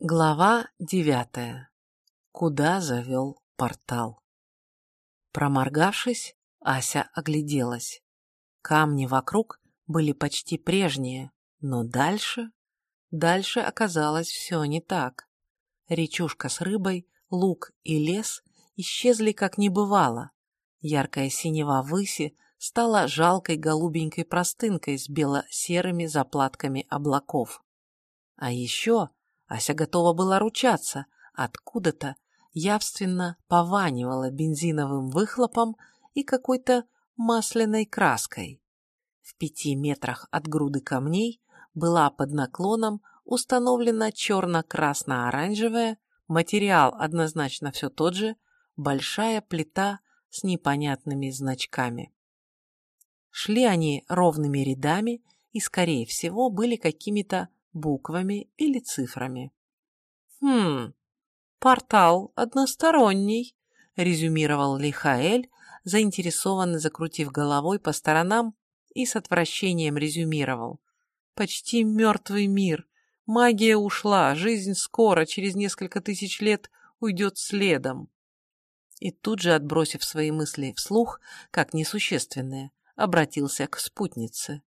Глава девятая. Куда завел портал? Проморгавшись, Ася огляделась. Камни вокруг были почти прежние, но дальше... Дальше оказалось все не так. Речушка с рыбой, луг и лес исчезли как не бывало. Яркая синева выси стала жалкой голубенькой простынкой с бело-серыми заплатками облаков. А еще Ася готова была ручаться, откуда-то явственно пованивала бензиновым выхлопом и какой-то масляной краской. В пяти метрах от груды камней была под наклоном установлена черно-красно-оранжевая, материал однозначно все тот же, большая плита с непонятными значками. Шли они ровными рядами и, скорее всего, были какими-то буквами или цифрами. «Хм, портал односторонний», — резюмировал Лихаэль, заинтересованно закрутив головой по сторонам и с отвращением резюмировал. «Почти мертвый мир. Магия ушла, жизнь скоро, через несколько тысяч лет, уйдет следом». И тут же, отбросив свои мысли вслух, как несущественные, обратился к спутнице.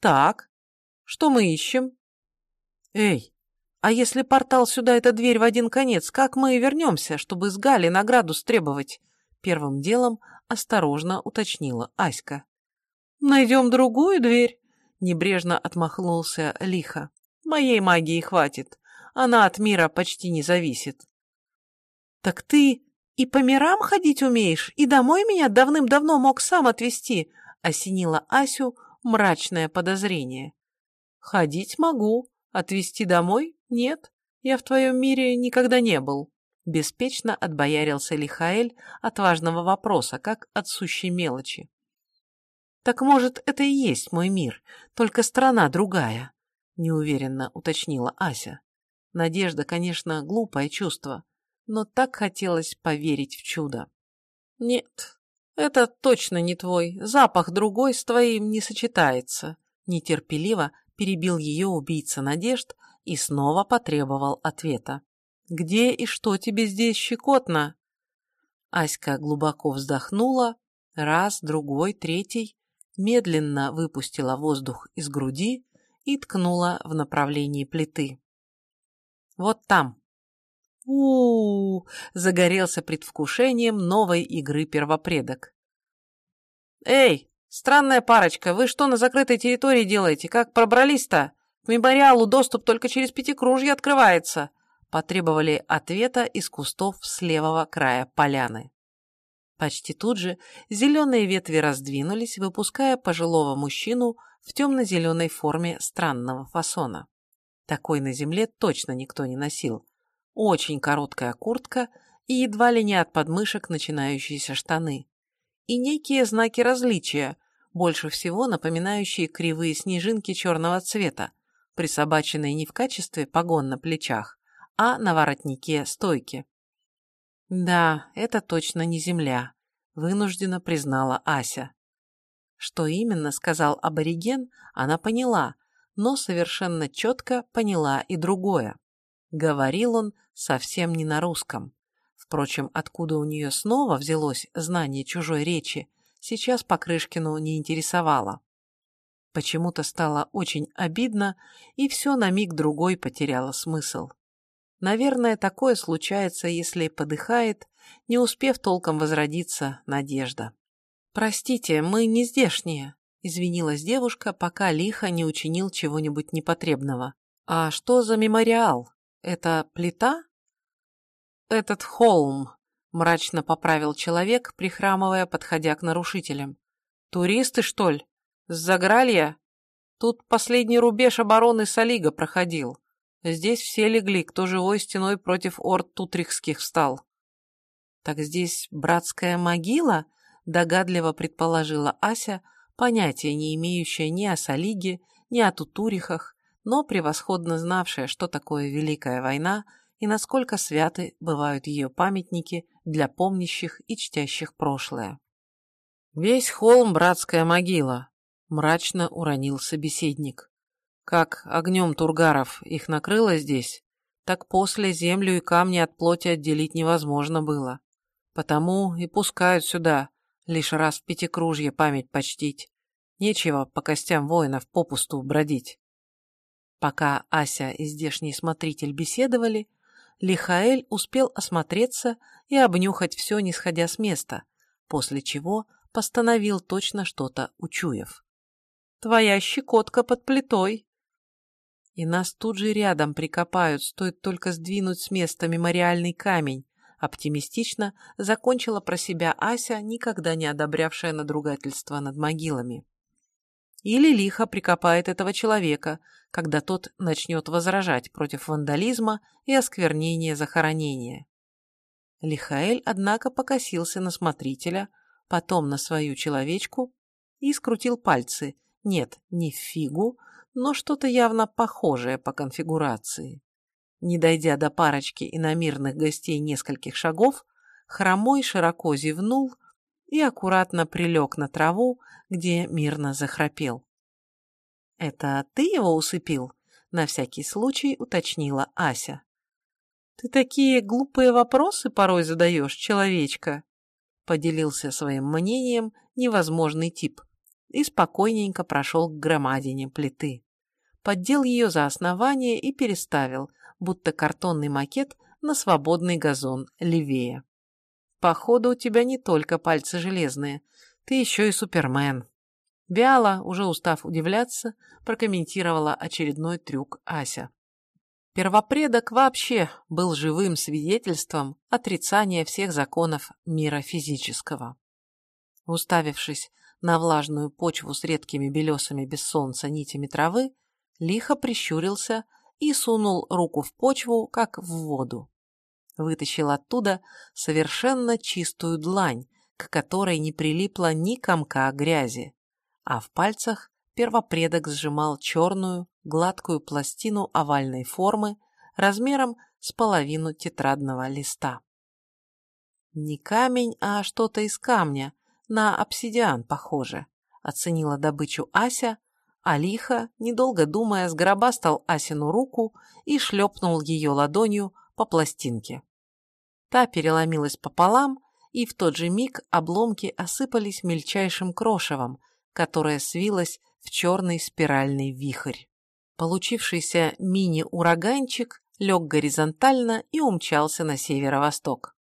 «Так, что мы ищем?» «Эй, а если портал сюда — это дверь в один конец, как мы вернемся, чтобы с Гали награду стребовать?» Первым делом осторожно уточнила Аська. «Найдем другую дверь», — небрежно отмахнулся лихо. «Моей магии хватит. Она от мира почти не зависит». «Так ты и по мирам ходить умеешь, и домой меня давным-давно мог сам отвезти», — осенила Асю мрачное подозрение. «Ходить могу», Отвезти домой? Нет, я в твоем мире никогда не был. Беспечно отбоярился Лихаэль от важного вопроса, как от сущей мелочи. Так может, это и есть мой мир, только страна другая, неуверенно уточнила Ася. Надежда, конечно, глупое чувство, но так хотелось поверить в чудо. Нет, это точно не твой, запах другой с твоим не сочетается, нетерпеливо перебил ее убийца надежд и снова потребовал ответа. «Где и что тебе здесь щекотно?» Аська глубоко вздохнула, раз, другой, третий, медленно выпустила воздух из груди и ткнула в направлении плиты. «Вот там». У, -у, -у загорелся предвкушением новой игры первопредок. «Эй, «Странная парочка, вы что на закрытой территории делаете? Как пробрались-то? К мемориалу доступ только через пятикружье открывается», потребовали ответа из кустов с левого края поляны. Почти тут же зеленые ветви раздвинулись, выпуская пожилого мужчину в темно-зеленой форме странного фасона. Такой на земле точно никто не носил. Очень короткая куртка и едва ли не от подмышек начинающиеся штаны и некие знаки различия, больше всего напоминающие кривые снежинки черного цвета, присобаченные не в качестве погон на плечах, а на воротнике стойки. «Да, это точно не земля», — вынуждена признала Ася. Что именно сказал абориген, она поняла, но совершенно четко поняла и другое. Говорил он совсем не на русском. Впрочем, откуда у нее снова взялось знание чужой речи, сейчас Покрышкину не интересовало. Почему-то стало очень обидно, и все на миг-другой потеряло смысл. Наверное, такое случается, если подыхает, не успев толком возродиться, надежда. «Простите, мы не здешние», — извинилась девушка, пока лихо не учинил чего-нибудь непотребного. «А что за мемориал? Это плита?» «Этот холм», — мрачно поправил человек, прихрамывая, подходя к нарушителям. «Туристы, что ли? С Загралья? Тут последний рубеж обороны Салига проходил. Здесь все легли, кто живой стеной против орд тутрихских встал». «Так здесь братская могила?» — догадливо предположила Ася, понятия не имеющая ни о Салиге, ни о Тутурихах, но превосходно знавшая, что такое Великая война — и насколько святы бывают ее памятники для помнящих и чтящих прошлое. «Весь холм — братская могила», — мрачно уронил собеседник. «Как огнем Тургаров их накрыло здесь, так после землю и камни от плоти отделить невозможно было. Потому и пускают сюда, лишь раз в пятикружье память почтить. Нечего по костям воинов попусту бродить. Пока Ася и здешний смотритель беседовали, Лихаэль успел осмотреться и обнюхать все, не сходя с места, после чего постановил точно что-то учуяв. «Твоя щекотка под плитой!» И нас тут же рядом прикопают, стоит только сдвинуть с места мемориальный камень, оптимистично закончила про себя Ася, никогда не одобрявшая надругательство над могилами. Или лихо прикопает этого человека, когда тот начнет возражать против вандализма и осквернения захоронения. Лихаэль, однако, покосился на смотрителя, потом на свою человечку и скрутил пальцы. Нет, не фигу, но что-то явно похожее по конфигурации. Не дойдя до парочки иномирных гостей нескольких шагов, хромой широко зевнул и аккуратно прилег на траву, где мирно захрапел. «Это ты его усыпил?» — на всякий случай уточнила Ася. «Ты такие глупые вопросы порой задаешь, человечка!» — поделился своим мнением невозможный тип и спокойненько прошел к громадине плиты. Поддел ее за основание и переставил, будто картонный макет, на свободный газон левее. «Походу, у тебя не только пальцы железные, ты еще и супермен». Вяло, уже устав удивляться, прокомментировала очередной трюк Ася. Первопредок вообще был живым свидетельством отрицания всех законов мира физического. Уставившись на влажную почву с редкими белесами без солнца нитями травы, лихо прищурился и сунул руку в почву, как в воду. Вытащил оттуда совершенно чистую длань, к которой не прилипла ни комка грязи а в пальцах первопредок сжимал черную, гладкую пластину овальной формы размером с половину тетрадного листа. «Не камень, а что-то из камня, на обсидиан похоже», — оценила добычу Ася, а лихо, недолго думая, сгробастал Асину руку и шлепнул ее ладонью по пластинке. Та переломилась пополам, и в тот же миг обломки осыпались мельчайшим крошевом, которая свилась в черный спиральный вихрь. Получившийся мини-ураганчик лег горизонтально и умчался на северо-восток.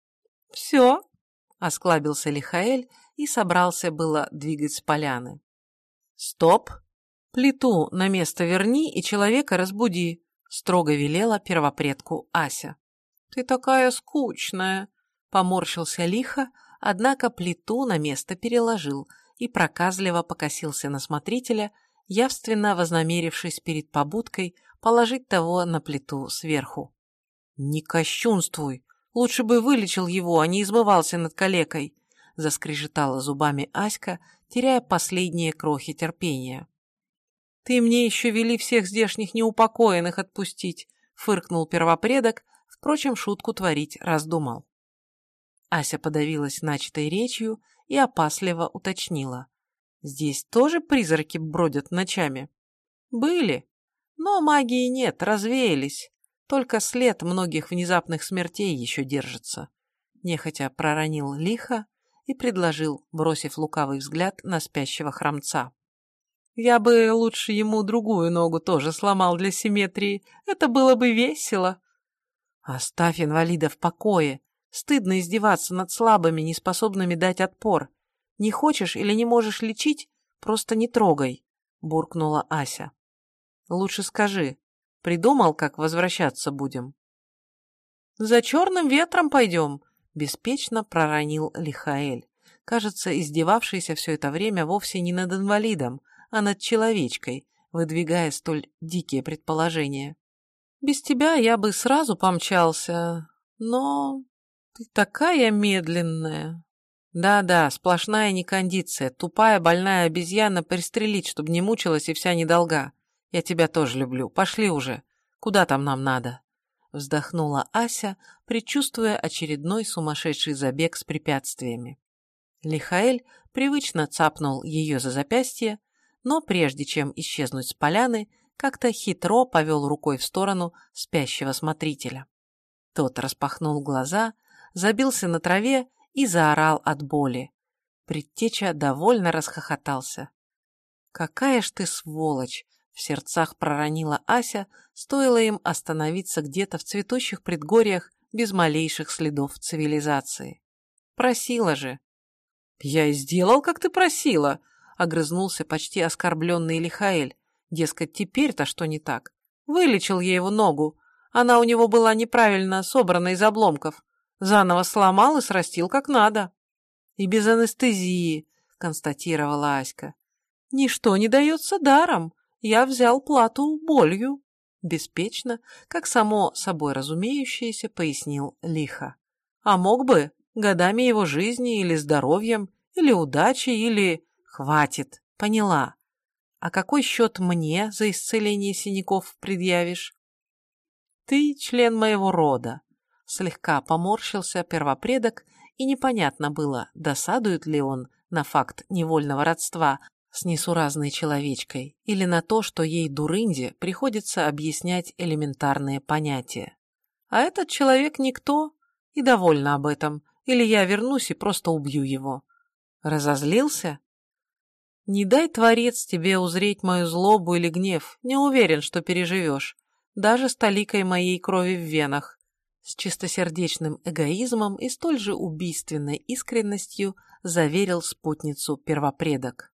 «Все?» — осклабился Лихаэль и собрался было двигать с поляны. «Стоп! Плиту на место верни и человека разбуди!» — строго велела первопредку Ася. «Ты такая скучная!» — поморщился лихо, однако плиту на место переложил — и проказливо покосился на смотрителя, явственно вознамерившись перед побудкой положить того на плиту сверху. «Не кощунствуй! Лучше бы вылечил его, а не измывался над калекой!» заскрежетала зубами Аська, теряя последние крохи терпения. «Ты мне еще вели всех здешних неупокоенных отпустить!» фыркнул первопредок, впрочем, шутку творить раздумал. Ася подавилась начатой речью и опасливо уточнила. «Здесь тоже призраки бродят ночами?» «Были. Но магии нет, развеялись. Только след многих внезапных смертей еще держится». Нехотя проронил лихо и предложил, бросив лукавый взгляд на спящего храмца. «Я бы лучше ему другую ногу тоже сломал для симметрии. Это было бы весело». «Оставь инвалида в покое», Стыдно издеваться над слабыми, неспособными дать отпор. Не хочешь или не можешь лечить, просто не трогай, буркнула Ася. Лучше скажи, придумал, как возвращаться будем? За черным ветром пойдем, беспечно проронил Лихаэль, кажется, издевавшийся все это время вовсе не над инвалидом, а над человечкой, выдвигая столь дикие предположения. Без тебя я бы сразу помчался, но «Ты такая медленная!» «Да-да, сплошная некондиция, тупая больная обезьяна пристрелить, чтобы не мучилась и вся недолга. Я тебя тоже люблю. Пошли уже. Куда там нам надо?» Вздохнула Ася, предчувствуя очередной сумасшедший забег с препятствиями. Лихаэль привычно цапнул ее за запястье, но прежде чем исчезнуть с поляны, как-то хитро повел рукой в сторону спящего смотрителя. Тот распахнул глаза, забился на траве и заорал от боли. Предтеча довольно расхохотался. «Какая ж ты сволочь!» — в сердцах проронила Ася, стоило им остановиться где-то в цветущих предгорьях без малейших следов цивилизации. «Просила же!» «Я и сделал, как ты просила!» — огрызнулся почти оскорбленный Лихаэль. Дескать, теперь-то что не так? Вылечил я его ногу. Она у него была неправильно собрана из обломков. Заново сломал и срастил как надо. И без анестезии, констатировала Аська. Ничто не дается даром. Я взял плату болью. Беспечно, как само собой разумеющееся, пояснил лихо. А мог бы годами его жизни или здоровьем, или удачей, или... Хватит, поняла. А какой счет мне за исцеление синяков предъявишь? Ты член моего рода. Слегка поморщился первопредок, и непонятно было, досадует ли он на факт невольного родства с несуразной человечкой или на то, что ей, дурынде, приходится объяснять элементарные понятия. А этот человек никто, и довольна об этом, или я вернусь и просто убью его. Разозлился? Не дай, Творец, тебе узреть мою злобу или гнев, не уверен, что переживешь, даже с толикой моей крови в венах. С чистосердечным эгоизмом и столь же убийственной искренностью заверил спутницу первопредок.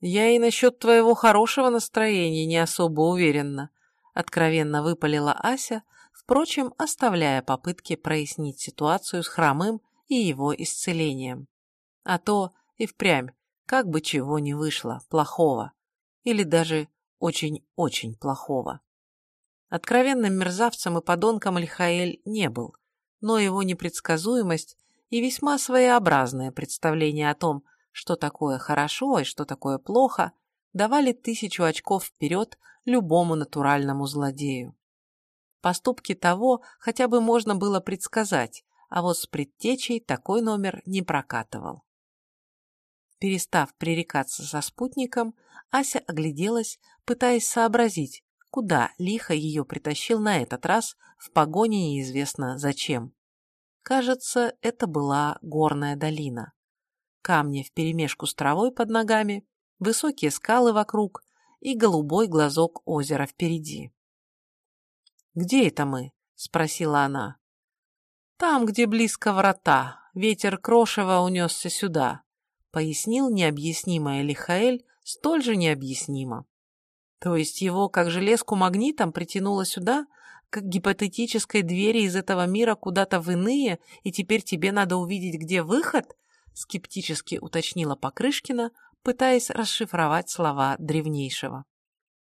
«Я и насчет твоего хорошего настроения не особо уверена», откровенно выпалила Ася, впрочем, оставляя попытки прояснить ситуацию с хромым и его исцелением. А то и впрямь как бы чего ни вышло, плохого. Или даже очень-очень плохого. Откровенным мерзавцем и подонком Лихаэль не был, но его непредсказуемость и весьма своеобразное представление о том, что такое хорошо и что такое плохо, давали тысячу очков вперед любому натуральному злодею. Поступки того хотя бы можно было предсказать, а вот с предтечей такой номер не прокатывал. Перестав пререкаться со спутником, Ася огляделась, пытаясь сообразить, куда лихо ее притащил на этот раз в погоне неизвестно зачем. Кажется, это была горная долина. Камни вперемешку с травой под ногами, высокие скалы вокруг и голубой глазок озера впереди. «Где это мы?» — спросила она. «Там, где близко врата. Ветер крошева унесся сюда пояснил необъяснимое Лихаэль столь же необъяснимо. То есть его, как железку магнитом, притянуло сюда, как гипотетической двери из этого мира куда-то в иные, и теперь тебе надо увидеть, где выход? Скептически уточнила Покрышкина, пытаясь расшифровать слова древнейшего.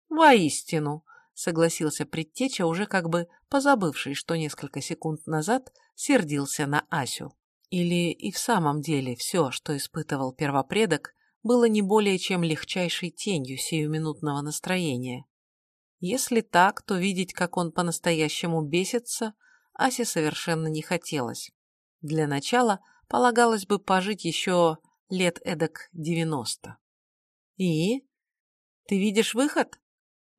«Воистину», — согласился предтеча, уже как бы позабывший, что несколько секунд назад сердился на Асю. Или и в самом деле все, что испытывал первопредок, было не более чем легчайшей тенью сиюминутного настроения. Если так, то видеть, как он по-настоящему бесится, Асе совершенно не хотелось. Для начала полагалось бы пожить еще лет эдак девяносто. «И? Ты видишь выход?»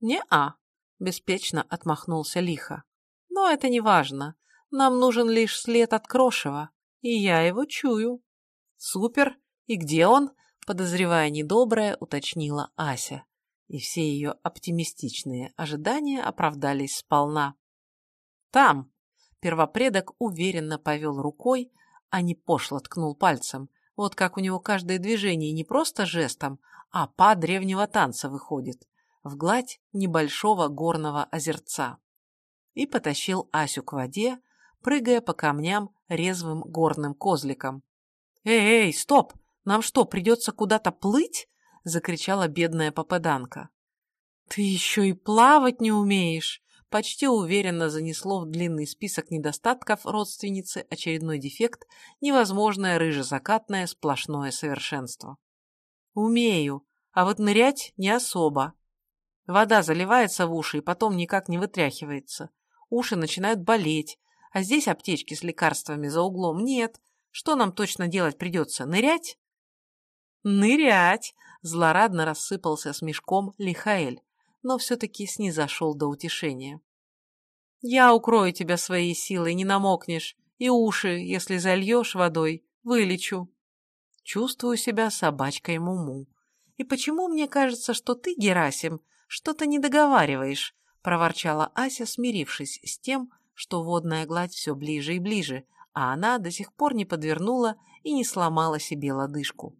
«Не-а», — беспечно отмахнулся лихо. «Но это не важно. Нам нужен лишь след от Крошева и я его чую. Супер. И где он? Подозревая недоброе, уточнила Ася. И все ее оптимистичные ожидания оправдались сполна. Там. Первопредок уверенно повел рукой, а не пошло ткнул пальцем. Вот как у него каждое движение не просто жестом, а по древнего танца выходит. В гладь небольшого горного озерца. И потащил Асю к воде, прыгая по камням резвым горным козликом. «Эй, эй, стоп! Нам что, придется куда-то плыть?» — закричала бедная попаданка. «Ты еще и плавать не умеешь!» Почти уверенно занесло в длинный список недостатков родственницы очередной дефект, невозможное рыжезакатное сплошное совершенство. «Умею, а вот нырять не особо. Вода заливается в уши и потом никак не вытряхивается. Уши начинают болеть, а здесь аптечки с лекарствами за углом нет. Что нам точно делать придется? Нырять? Нырять! Злорадно рассыпался с мешком Лихаэль. но все-таки снизошел до утешения. «Я укрою тебя своей силой, не намокнешь, и уши, если зальешь водой, вылечу. Чувствую себя собачкой Муму. И почему мне кажется, что ты, Герасим, что-то не договариваешь? проворчала Ася, смирившись с тем, что водная гладь все ближе и ближе, а она до сих пор не подвернула и не сломала себе лодыжку.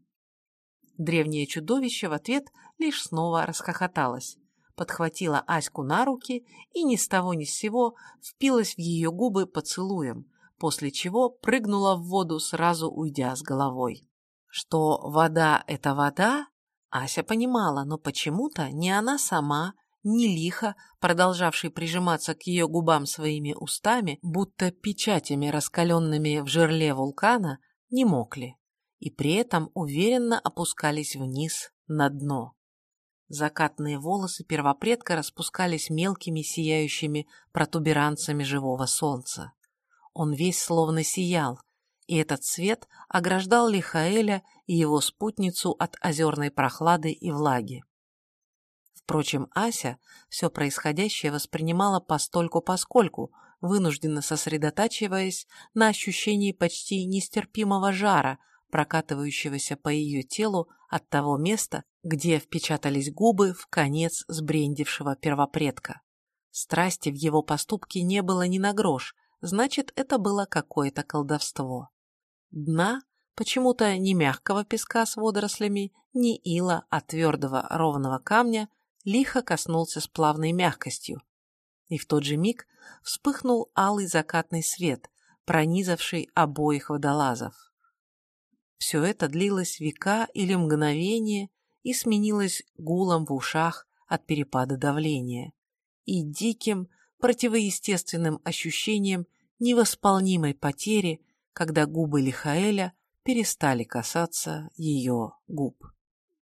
Древнее чудовище в ответ лишь снова расхохоталось, подхватила Аську на руки и ни с того ни с сего впилась в ее губы поцелуем, после чего прыгнула в воду, сразу уйдя с головой. Что вода — это вода, Ася понимала, но почему-то ни она сама, ни лихо, продолжавший прижиматься к ее губам своими устами, будто печатями, раскаленными в жерле вулкана, не мокли, и при этом уверенно опускались вниз на дно. Закатные волосы первопредка распускались мелкими сияющими протуберанцами живого солнца. Он весь словно сиял, и этот свет ограждал Лихаэля и его спутницу от озерной прохлады и влаги. Впрочем, Ася все происходящее воспринимала постольку-поскольку, вынужденно сосредотачиваясь на ощущении почти нестерпимого жара, прокатывающегося по ее телу от того места, где впечатались губы в конец сбрендившего первопредка. Страсти в его поступке не было ни на грош, значит, это было какое-то колдовство. Дна почему-то ни мягкого песка с водорослями, ни ила, а твердого ровного камня лихо коснулся с плавной мягкостью. И в тот же миг вспыхнул алый закатный свет, пронизавший обоих водолазов. Все это длилось века или мгновение и сменилось гулом в ушах от перепада давления и диким, противоестественным ощущением невосполнимой потери, когда губы Лихаэля перестали касаться ее губ.